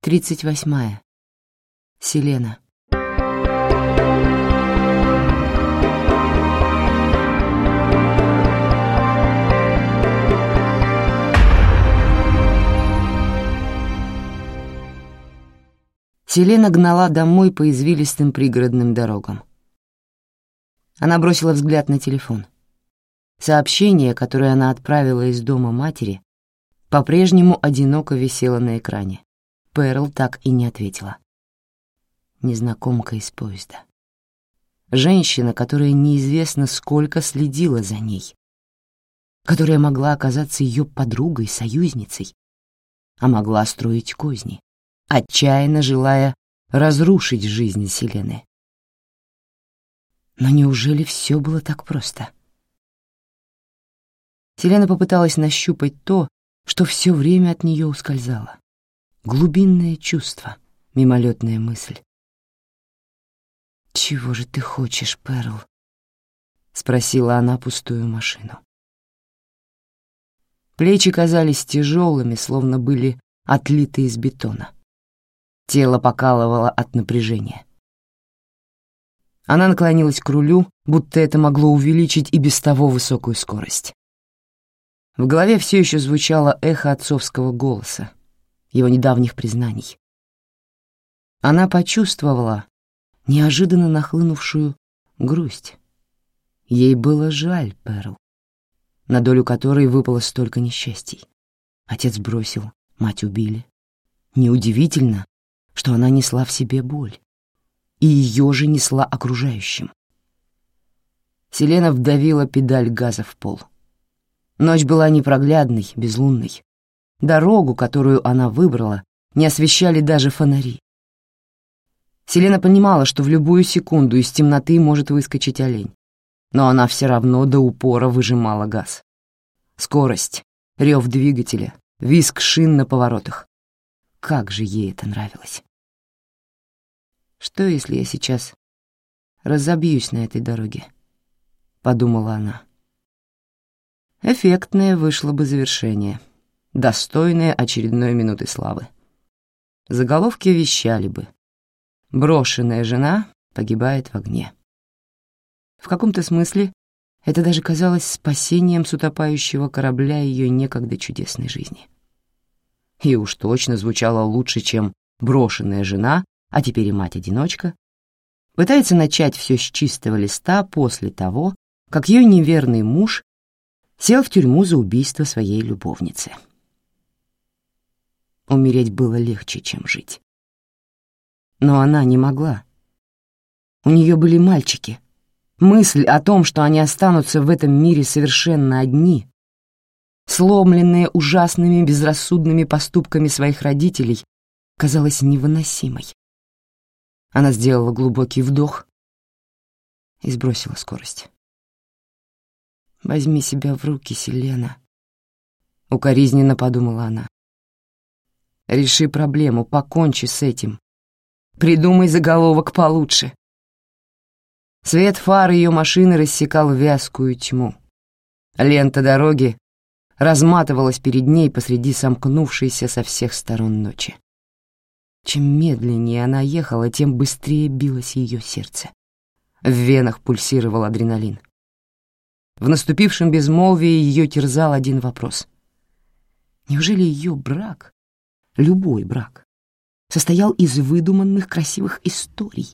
Тридцать восьмая. Селена. Селена гнала домой по извилистым пригородным дорогам. Она бросила взгляд на телефон. Сообщение, которое она отправила из дома матери, по-прежнему одиноко висело на экране. Перл так и не ответила. Незнакомка из поезда. Женщина, которая неизвестно сколько следила за ней, которая могла оказаться ее подругой, союзницей, а могла строить козни отчаянно желая разрушить жизнь Селены. Но неужели все было так просто? Селена попыталась нащупать то, что все время от нее ускользало. Глубинное чувство, мимолетная мысль. «Чего же ты хочешь, Перл?» — спросила она пустую машину. Плечи казались тяжелыми, словно были отлиты из бетона. Тело покалывало от напряжения. Она наклонилась к рулю, будто это могло увеличить и без того высокую скорость. В голове все еще звучало эхо отцовского голоса, его недавних признаний. Она почувствовала неожиданно нахлынувшую грусть. Ей было жаль Перл, на долю которой выпало столько несчастий. Отец бросил, мать убили. Неудивительно, что она несла в себе боль, и ее же несла окружающим. Селена вдавила педаль газа в пол. Ночь была непроглядной, безлунной. Дорогу, которую она выбрала, не освещали даже фонари. Селена понимала, что в любую секунду из темноты может выскочить олень, но она все равно до упора выжимала газ. Скорость, рев двигателя, визг шин на поворотах. Как же ей это нравилось. Что, если я сейчас разобьюсь на этой дороге? Подумала она. Эффектное вышло бы завершение, достойное очередной минуты славы. Заголовки вещали бы. Брошенная жена погибает в огне. В каком-то смысле это даже казалось спасением с утопающего корабля ее некогда чудесной жизни. И уж точно звучало лучше, чем «брошенная жена а теперь и мать-одиночка, пытается начать все с чистого листа после того, как ее неверный муж сел в тюрьму за убийство своей любовницы. Умереть было легче, чем жить. Но она не могла. У нее были мальчики. Мысль о том, что они останутся в этом мире совершенно одни, сломленные ужасными безрассудными поступками своих родителей, казалась невыносимой. Она сделала глубокий вдох и сбросила скорость. «Возьми себя в руки, Селена», — укоризненно подумала она. «Реши проблему, покончи с этим. Придумай заголовок получше». Свет фар ее машины рассекал вязкую тьму. Лента дороги разматывалась перед ней посреди сомкнувшейся со всех сторон ночи. Чем медленнее она ехала, тем быстрее билось ее сердце. В венах пульсировал адреналин. В наступившем безмолвии ее терзал один вопрос. Неужели ее брак, любой брак, состоял из выдуманных красивых историй,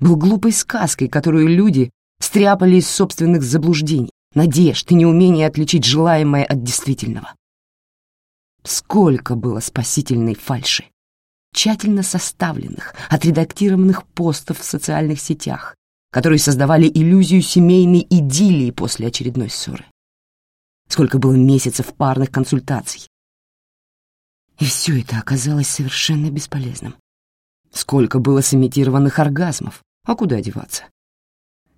был глупой сказкой, которую люди стряпали из собственных заблуждений, надежд и неумения отличить желаемое от действительного? Сколько было спасительной фальши! тщательно составленных, отредактированных постов в социальных сетях, которые создавали иллюзию семейной идиллии после очередной ссоры. Сколько было месяцев парных консультаций. И все это оказалось совершенно бесполезным. Сколько было сымитированных оргазмов, а куда деваться?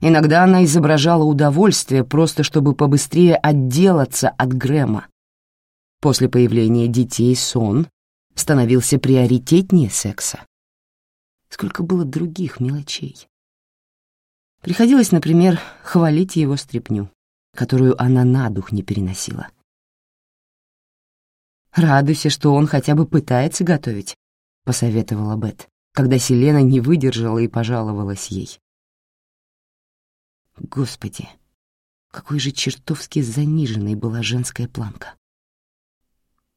Иногда она изображала удовольствие просто, чтобы побыстрее отделаться от Грэма. После появления детей сон становился приоритетнее секса. Сколько было других мелочей. Приходилось, например, хвалить его стряпню, которую она на дух не переносила. «Радуйся, что он хотя бы пытается готовить», — посоветовала Бет, когда Селена не выдержала и пожаловалась ей. Господи, какой же чертовски заниженной была женская планка.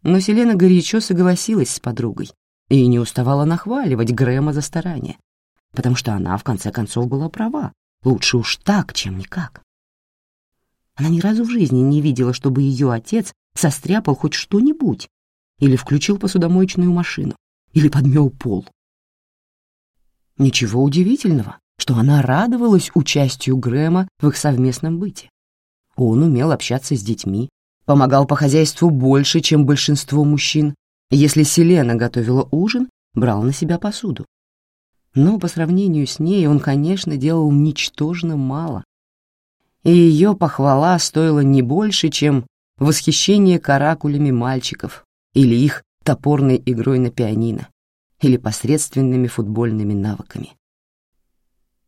Но Селена горячо согласилась с подругой и не уставала нахваливать Грэма за старание, потому что она, в конце концов, была права. Лучше уж так, чем никак. Она ни разу в жизни не видела, чтобы ее отец состряпал хоть что-нибудь или включил посудомоечную машину, или подмел пол. Ничего удивительного, что она радовалась участию Грэма в их совместном быте. Он умел общаться с детьми, помогал по хозяйству больше, чем большинство мужчин. Если Селена готовила ужин, брал на себя посуду. Но по сравнению с ней он, конечно, делал ничтожно мало. И ее похвала стоила не больше, чем восхищение каракулями мальчиков или их топорной игрой на пианино или посредственными футбольными навыками.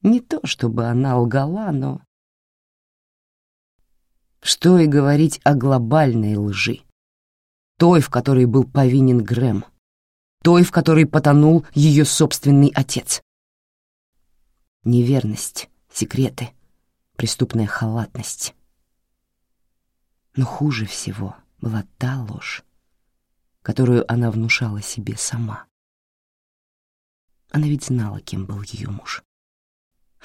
Не то чтобы она лгала, но... Что и говорить о глобальной лжи. Той, в которой был повинен Грэм. Той, в которой потонул ее собственный отец. Неверность, секреты, преступная халатность. Но хуже всего была та ложь, которую она внушала себе сама. Она ведь знала, кем был ее муж.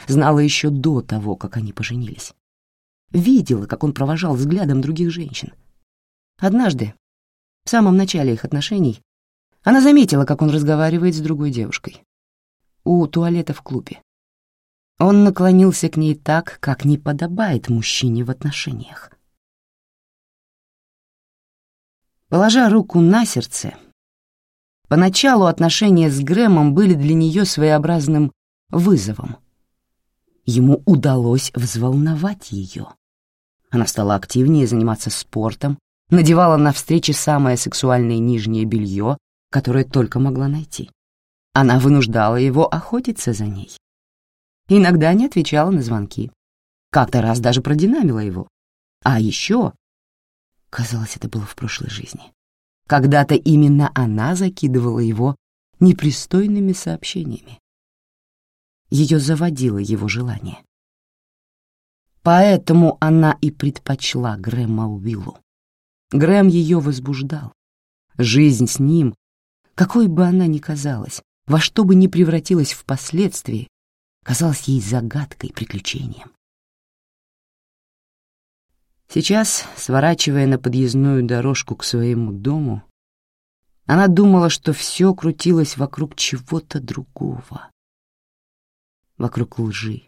Знала еще до того, как они поженились. Видела, как он провожал взглядом других женщин. Однажды, в самом начале их отношений, она заметила, как он разговаривает с другой девушкой. У туалета в клубе. Он наклонился к ней так, как не подобает мужчине в отношениях. Положа руку на сердце, поначалу отношения с Грэмом были для нее своеобразным вызовом. Ему удалось взволновать ее. Она стала активнее заниматься спортом, надевала на встречи самое сексуальное нижнее белье, которое только могла найти. Она вынуждала его охотиться за ней. Иногда не отвечала на звонки. Как-то раз даже продинамила его. А еще Казалось, это было в прошлой жизни. Когда-то именно она закидывала его непристойными сообщениями. Ее заводило его желание. Поэтому она и предпочла Грэма Уиллу. Грэм ее возбуждал. Жизнь с ним, какой бы она ни казалась, во что бы ни превратилась впоследствии, казалась ей загадкой, приключением. Сейчас, сворачивая на подъездную дорожку к своему дому, она думала, что все крутилось вокруг чего-то другого, вокруг лжи.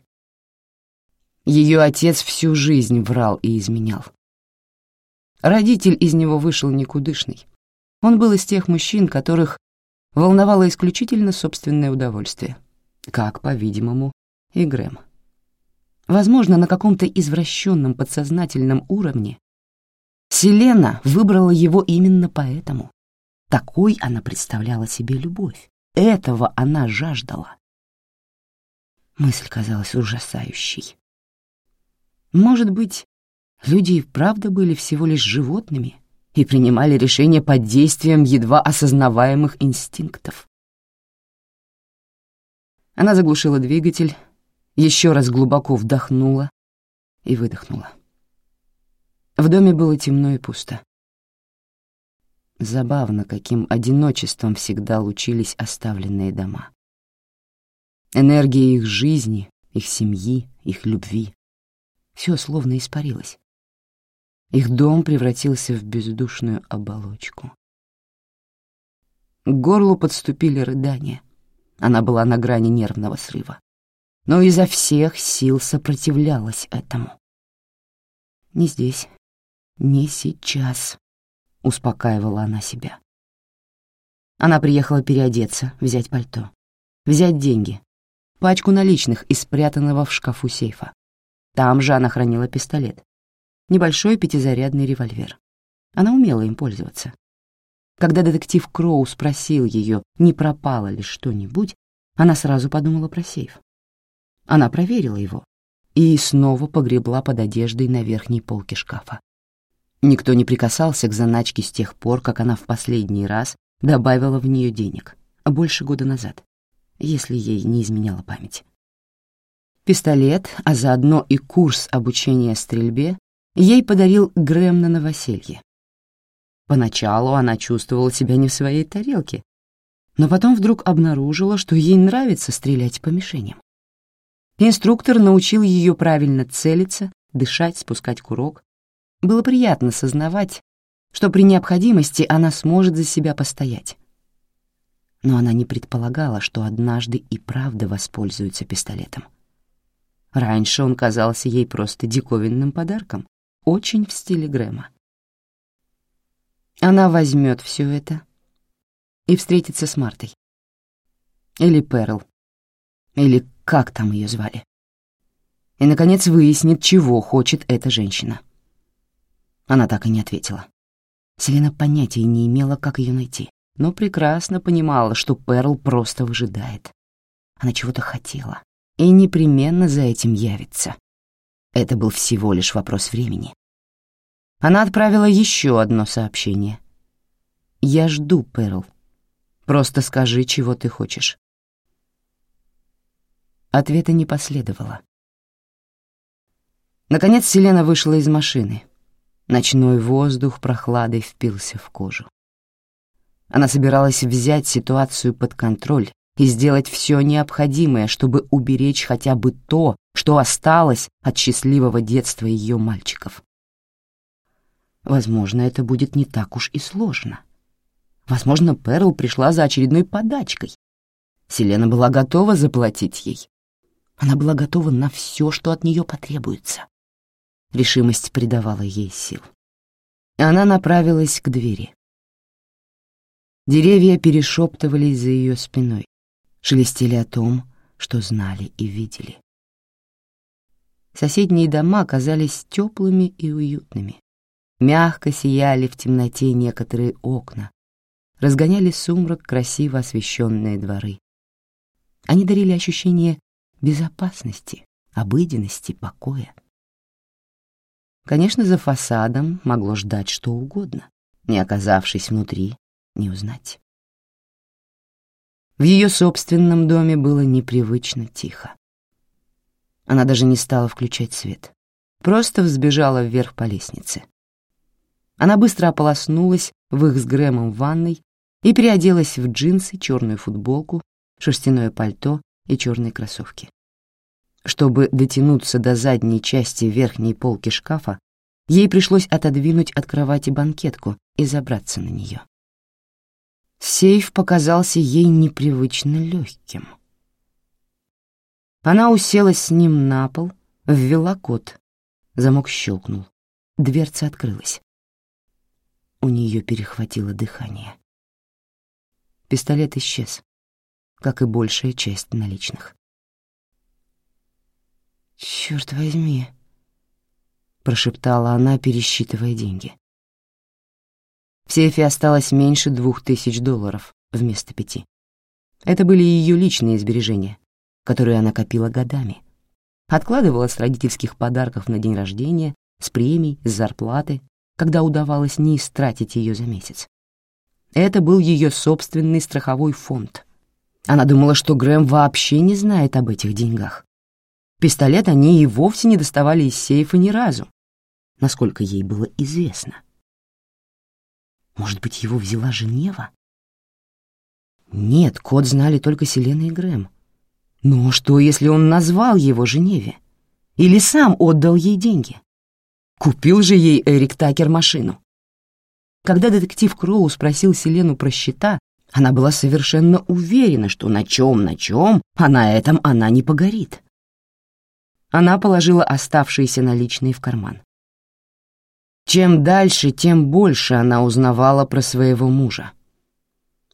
Ее отец всю жизнь врал и изменял. Родитель из него вышел никудышный. Он был из тех мужчин, которых волновало исключительно собственное удовольствие, как, по-видимому, и Грэм. Возможно, на каком-то извращенном подсознательном уровне Селена выбрала его именно поэтому. Такой она представляла себе любовь. Этого она жаждала. Мысль казалась ужасающей. Может быть, люди и правда были всего лишь животными и принимали решения под действием едва осознаваемых инстинктов. Она заглушила двигатель, еще раз глубоко вдохнула и выдохнула. В доме было темно и пусто. Забавно, каким одиночеством всегда лучились оставленные дома. Энергия их жизни, их семьи, их любви — все словно испарилось. Их дом превратился в бездушную оболочку. К горлу подступили рыдания. Она была на грани нервного срыва но изо всех сил сопротивлялась этому. «Не здесь, не сейчас», — успокаивала она себя. Она приехала переодеться, взять пальто, взять деньги, пачку наличных из спрятанного в шкафу сейфа. Там же она хранила пистолет, небольшой пятизарядный револьвер. Она умела им пользоваться. Когда детектив Кроу спросил ее, не пропало ли что-нибудь, она сразу подумала про сейф. Она проверила его и снова погребла под одеждой на верхней полке шкафа. Никто не прикасался к заначке с тех пор, как она в последний раз добавила в нее денег, больше года назад, если ей не изменяла память. Пистолет, а заодно и курс обучения стрельбе ей подарил Грэм на новоселье. Поначалу она чувствовала себя не в своей тарелке, но потом вдруг обнаружила, что ей нравится стрелять по мишеням. Инструктор научил ее правильно целиться, дышать, спускать курок. Было приятно сознавать, что при необходимости она сможет за себя постоять. Но она не предполагала, что однажды и правда воспользуется пистолетом. Раньше он казался ей просто диковинным подарком, очень в стиле Грэма. Она возьмет все это и встретится с Мартой. Или Перл. Или как там ее звали. И, наконец, выяснит, чего хочет эта женщина. Она так и не ответила. Селена понятия не имела, как ее найти, но прекрасно понимала, что Перл просто выжидает. Она чего-то хотела и непременно за этим явится. Это был всего лишь вопрос времени. Она отправила еще одно сообщение. «Я жду, Перл. Просто скажи, чего ты хочешь». Ответа не последовало. Наконец Селена вышла из машины. Ночной воздух прохладой впился в кожу. Она собиралась взять ситуацию под контроль и сделать все необходимое, чтобы уберечь хотя бы то, что осталось от счастливого детства ее мальчиков. Возможно, это будет не так уж и сложно. Возможно, Перл пришла за очередной подачкой. Селена была готова заплатить ей. Она была готова на все, что от нее потребуется. Решимость придавала ей сил. Она направилась к двери. Деревья перешептывались за ее спиной, шелестели о том, что знали и видели. Соседние дома оказались теплыми и уютными. Мягко сияли в темноте некоторые окна, разгоняли сумрак красиво освещенные дворы. Они дарили ощущение безопасности, обыденности, покоя. Конечно, за фасадом могло ждать что угодно, не оказавшись внутри, не узнать. В ее собственном доме было непривычно тихо. Она даже не стала включать свет, просто взбежала вверх по лестнице. Она быстро ополоснулась в их с Грэмом ванной и переоделась в джинсы, черную футболку, шерстяное пальто и черные кроссовки. Чтобы дотянуться до задней части верхней полки шкафа, ей пришлось отодвинуть от кровати банкетку и забраться на нее. Сейф показался ей непривычно легким. Она уселась с ним на пол, ввела код. Замок щелкнул. Дверца открылась. У нее перехватило дыхание. Пистолет исчез, как и большая часть наличных. «Черт возьми!» — прошептала она, пересчитывая деньги. В сейфе осталось меньше двух тысяч долларов вместо пяти. Это были ее личные сбережения, которые она копила годами. Откладывала с родительских подарков на день рождения, с премий, с зарплаты, когда удавалось не истратить ее за месяц. Это был ее собственный страховой фонд. Она думала, что Грэм вообще не знает об этих деньгах. Пистолет они и вовсе не доставали из сейфа ни разу, насколько ей было известно. Может быть, его взяла Женева? Нет, код знали только Селена и Грэм. Но что, если он назвал его Женеве? Или сам отдал ей деньги? Купил же ей Эрик Такер машину. Когда детектив Кроу спросил Селену про счета, она была совершенно уверена, что на чем, на чем, а на этом она не погорит. Она положила оставшиеся наличные в карман. Чем дальше, тем больше она узнавала про своего мужа.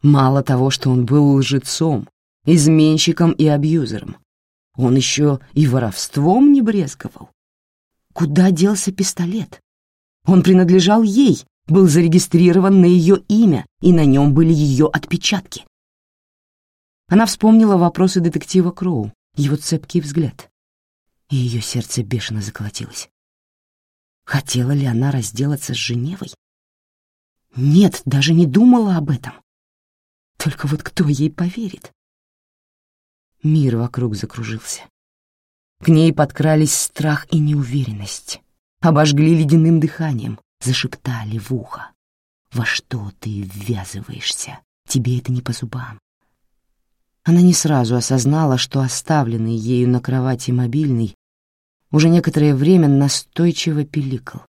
Мало того, что он был лжецом, изменщиком и абьюзером, он еще и воровством не брезговал. Куда делся пистолет? Он принадлежал ей, был зарегистрирован на ее имя, и на нем были ее отпечатки. Она вспомнила вопросы детектива Кроу, его цепкий взгляд и ее сердце бешено заколотилось. Хотела ли она разделаться с Женевой? Нет, даже не думала об этом. Только вот кто ей поверит? Мир вокруг закружился. К ней подкрались страх и неуверенность, обожгли ледяным дыханием, зашептали в ухо. «Во что ты ввязываешься? Тебе это не по зубам». Она не сразу осознала, что оставленный ею на кровати мобильный уже некоторое время настойчиво пиликал.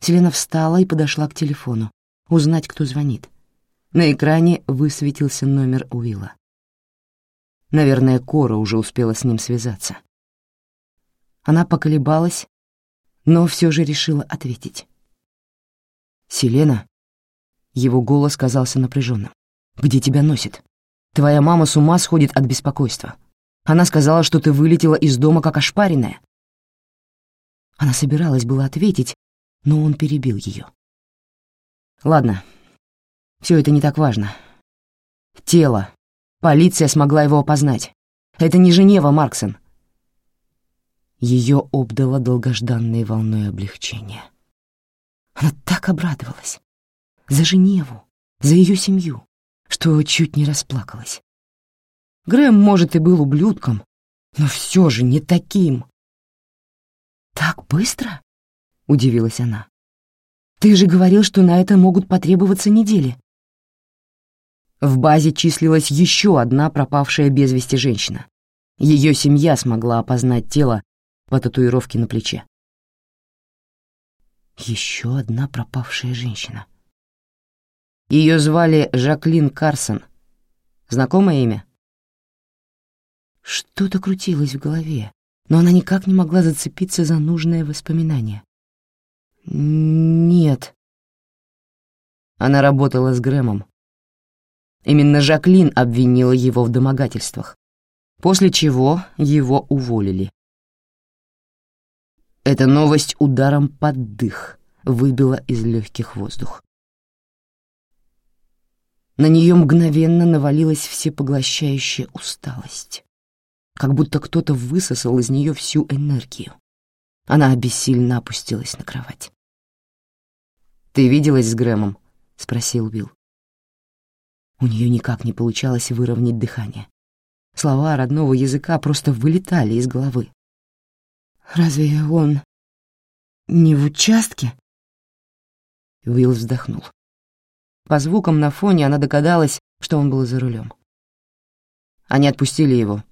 Селена встала и подошла к телефону, узнать, кто звонит. На экране высветился номер Уилла. Наверное, Кора уже успела с ним связаться. Она поколебалась, но все же решила ответить. «Селена?» Его голос казался напряженным. «Где тебя носит? Твоя мама с ума сходит от беспокойства. Она сказала, что ты вылетела из дома как ошпаренная». Она собиралась было ответить, но он перебил ее. «Ладно, все это не так важно. Тело. Полиция смогла его опознать. Это не Женева, Марксон. Ее обдало долгожданной волной облегчения. Она так обрадовалась. За Женеву, за ее семью, что чуть не расплакалась. Грэм, может, и был ублюдком, но все же не таким. «Так быстро?» — удивилась она. «Ты же говорил, что на это могут потребоваться недели». В базе числилась еще одна пропавшая без вести женщина. Ее семья смогла опознать тело по татуировке на плече. Еще одна пропавшая женщина. Ее звали Жаклин Карсон. Знакомое имя? Что-то крутилось в голове, но она никак не могла зацепиться за нужное воспоминание. Нет. Она работала с Грэмом, Именно Жаклин обвинила его в домогательствах, после чего его уволили. Эта новость ударом под дых выбила из легких воздух. На нее мгновенно навалилась всепоглощающая усталость, как будто кто-то высосал из нее всю энергию. Она обессильно опустилась на кровать. «Ты виделась с Грэмом?» — спросил Билл. У нее никак не получалось выровнять дыхание. Слова родного языка просто вылетали из головы. «Разве он не в участке?» Уилл вздохнул. По звукам на фоне она догадалась, что он был за рулем. Они отпустили его,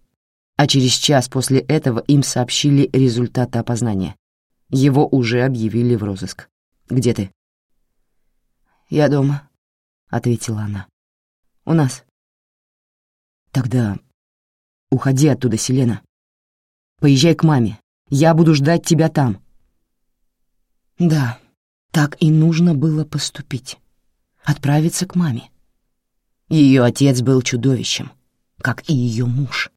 а через час после этого им сообщили результаты опознания. Его уже объявили в розыск. «Где ты?» «Я дома», — ответила она. У нас. Тогда уходи оттуда, Селена. Поезжай к маме. Я буду ждать тебя там. Да, так и нужно было поступить. Отправиться к маме. Ее отец был чудовищем, как и ее муж.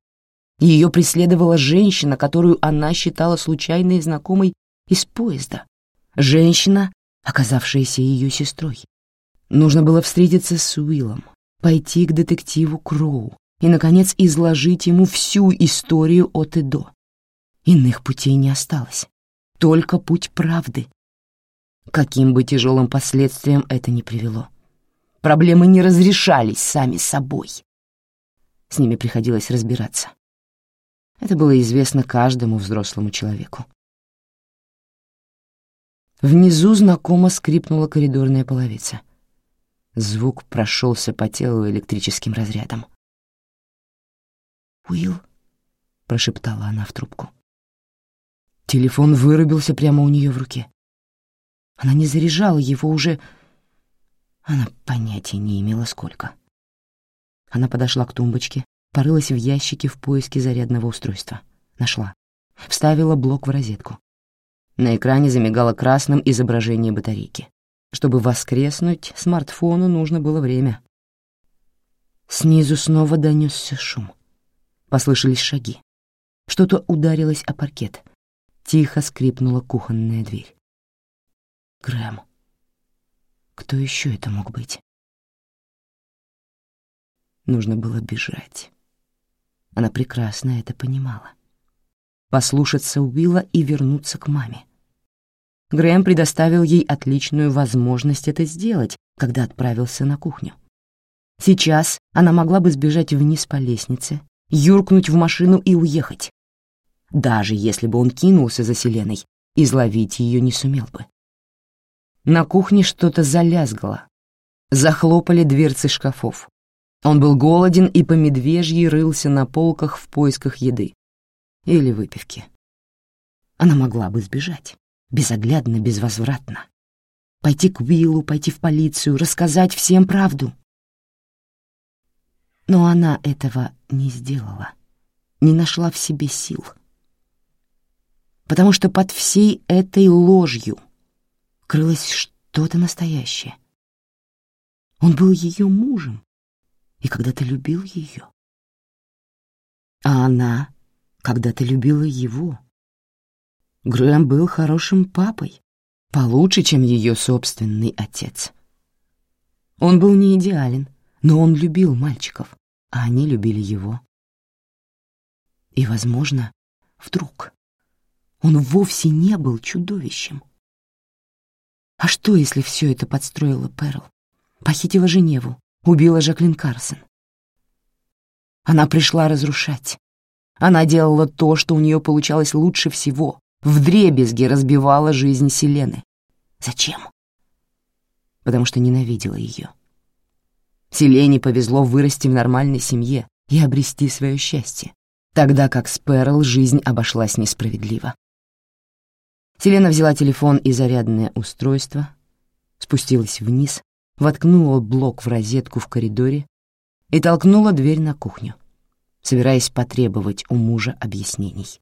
Ее преследовала женщина, которую она считала случайной знакомой из поезда. Женщина, оказавшаяся ее сестрой. Нужно было встретиться с Уиллом, пойти к детективу Кроу и, наконец, изложить ему всю историю от и до. Иных путей не осталось, только путь правды. Каким бы тяжелым последствиям это ни привело. Проблемы не разрешались сами собой. С ними приходилось разбираться. Это было известно каждому взрослому человеку. Внизу знакомо скрипнула коридорная половица — Звук прошелся по телу электрическим разрядом. «Уилл?» — прошептала она в трубку. Телефон вырубился прямо у нее в руке. Она не заряжала его уже... Она понятия не имела, сколько. Она подошла к тумбочке, порылась в ящике в поиске зарядного устройства. Нашла. Вставила блок в розетку. На экране замигало красным изображение батарейки. Чтобы воскреснуть, смартфону нужно было время. Снизу снова донесся шум. Послышались шаги. Что-то ударилось о паркет. Тихо скрипнула кухонная дверь. Грэм. Кто еще это мог быть? Нужно было бежать. Она прекрасно это понимала. Послушаться Уилла и вернуться к маме. Грэм предоставил ей отличную возможность это сделать, когда отправился на кухню. Сейчас она могла бы сбежать вниз по лестнице, юркнуть в машину и уехать. Даже если бы он кинулся за Селеной, изловить ее не сумел бы. На кухне что-то залязгало. Захлопали дверцы шкафов. Он был голоден и по медвежьи рылся на полках в поисках еды или выпивки. Она могла бы сбежать, безоглядно, безвозвратно. Пойти к Уиллу, пойти в полицию, рассказать всем правду. Но она этого не сделала, не нашла в себе сил. Потому что под всей этой ложью крылось что-то настоящее. Он был ее мужем и когда-то любил ее. А она когда-то любила его. Грэм был хорошим папой, получше, чем ее собственный отец. Он был не идеален, но он любил мальчиков, а они любили его. И, возможно, вдруг он вовсе не был чудовищем. А что, если все это подстроила Перл? Похитила Женеву, убила Жаклин Карсон. Она пришла разрушать. Она делала то, что у нее получалось лучше всего, вдребезги разбивала жизнь Селены. Зачем? Потому что ненавидела ее. Селене повезло вырасти в нормальной семье и обрести свое счастье, тогда как с Перл жизнь обошлась несправедливо. Селена взяла телефон и зарядное устройство, спустилась вниз, воткнула блок в розетку в коридоре и толкнула дверь на кухню, собираясь потребовать у мужа объяснений.